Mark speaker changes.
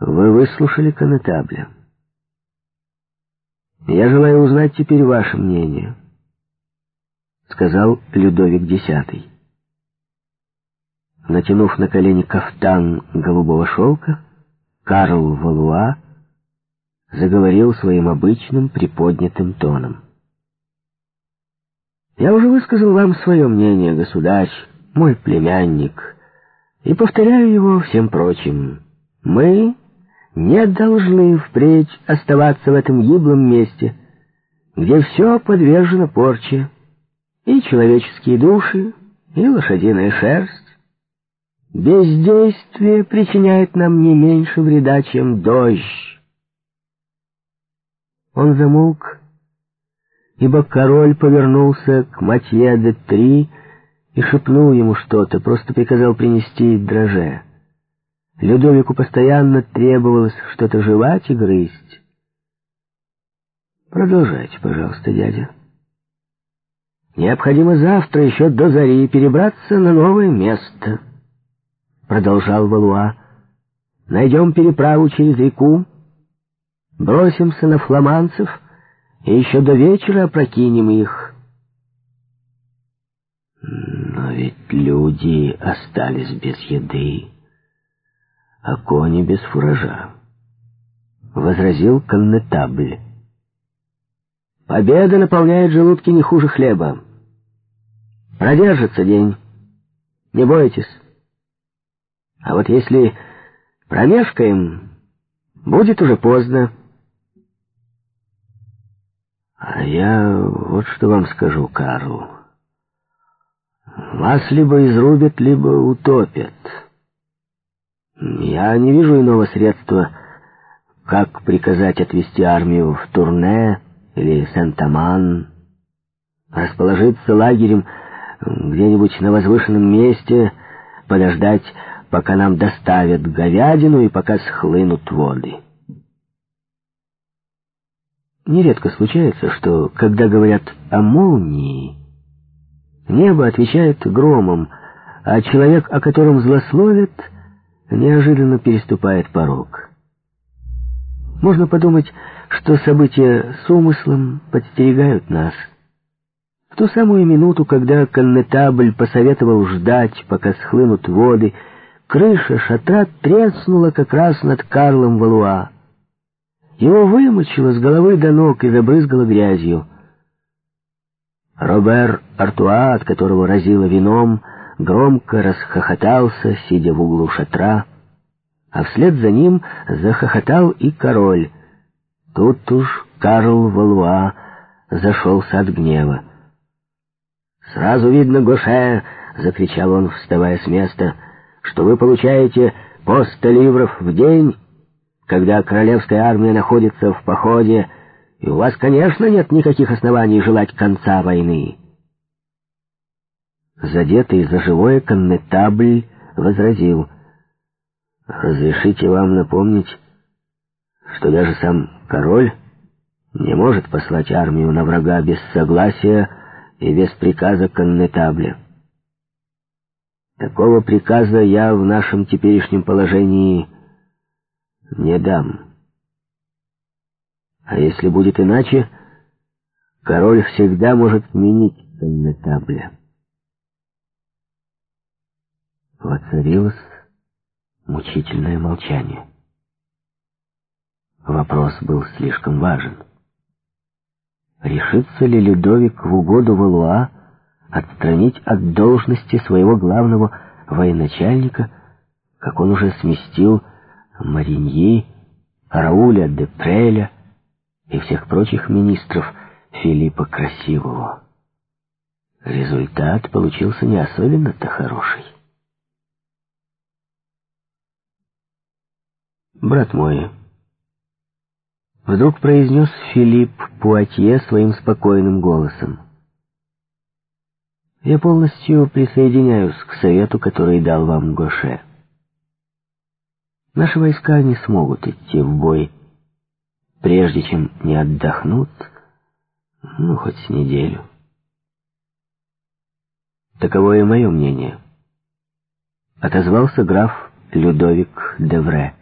Speaker 1: Вы выслушали конетабля. Я желаю узнать теперь ваше мнение, сказал Людовик X. Натянув на колени кафтан голубого шелка, Карл Валуа заговорил своим обычным приподнятым тоном. «Я уже высказал вам свое мнение, государь, мой племянник, и повторяю его всем прочим. Мы не должны впредь оставаться в этом гиблом месте, где все подвержено порче, и человеческие души, и лошадиная шерсть. Бездействие причиняет нам не меньше вреда, чем дождь. Он замолк, ибо король повернулся к Матье де Три и шепнул ему что-то, просто приказал принести дроже. Людовику постоянно требовалось что-то жевать и грызть. Продолжайте, пожалуйста, дядя. Необходимо завтра еще до зари перебраться на новое место, продолжал Валуа. Найдем переправу через реку, бросимся на фламанцев и еще до вечера опрокинем их. Но ведь люди остались без еды, а кони без фуража, — возразил коннетабль. Победа наполняет желудки не хуже хлеба. Продержится день, не бойтесь. А вот если промешкаем, будет уже поздно. А я вот что вам скажу, Карл. Вас либо изрубят, либо утопят. Я не вижу иного средства, как приказать отвести армию в Турне или Сент-Аман, расположиться лагерем где-нибудь на возвышенном месте, подождать, пока нам доставят говядину и пока схлынут воды. Нередко случается, что, когда говорят о молнии, небо отвечает громом, а человек, о котором злословят, неожиданно переступает порог. Можно подумать, что события с умыслом подстерегают нас. В ту самую минуту, когда коннетабль посоветовал ждать, пока схлынут воды, крыша шатра треснула как раз над Карлом Валуа. Его вымочило с головы до ног и забрызгало грязью. Робер Артуа, от которого разило вином, громко расхохотался, сидя в углу шатра, а вслед за ним захохотал и король. Тут уж Карл Валуа зашелся от гнева. «Сразу видно, Гоше!» — закричал он, вставая с места, — «что вы получаете по сто ливров в день» когда королевская армия находится в походе, и у вас, конечно, нет никаких оснований желать конца войны. Задетый за живое коннетабль возразил. «Разрешите вам напомнить, что даже сам король не может послать армию на врага без согласия и без приказа коннетабля. Такого приказа я в нашем теперешнем положении не дам. А если будет иначе, король всегда может сменить коннетабля. Воцарилось мучительное молчание. Вопрос был слишком важен. Решится ли Людовик в угоду Валуа отстранить от должности своего главного военачальника, как он уже сместил Мариньи, Рауля де Преля и всех прочих министров Филиппа Красивого. Результат получился не особенно-то хороший. «Брат мой», — вдруг произнес Филипп Пуатье своим спокойным голосом, «я полностью присоединяюсь к совету, который дал вам Гоше». Наши войска не смогут идти в бой, прежде чем не отдохнут, ну, хоть с неделю. Таково и мое мнение. Отозвался граф Людовик Девре.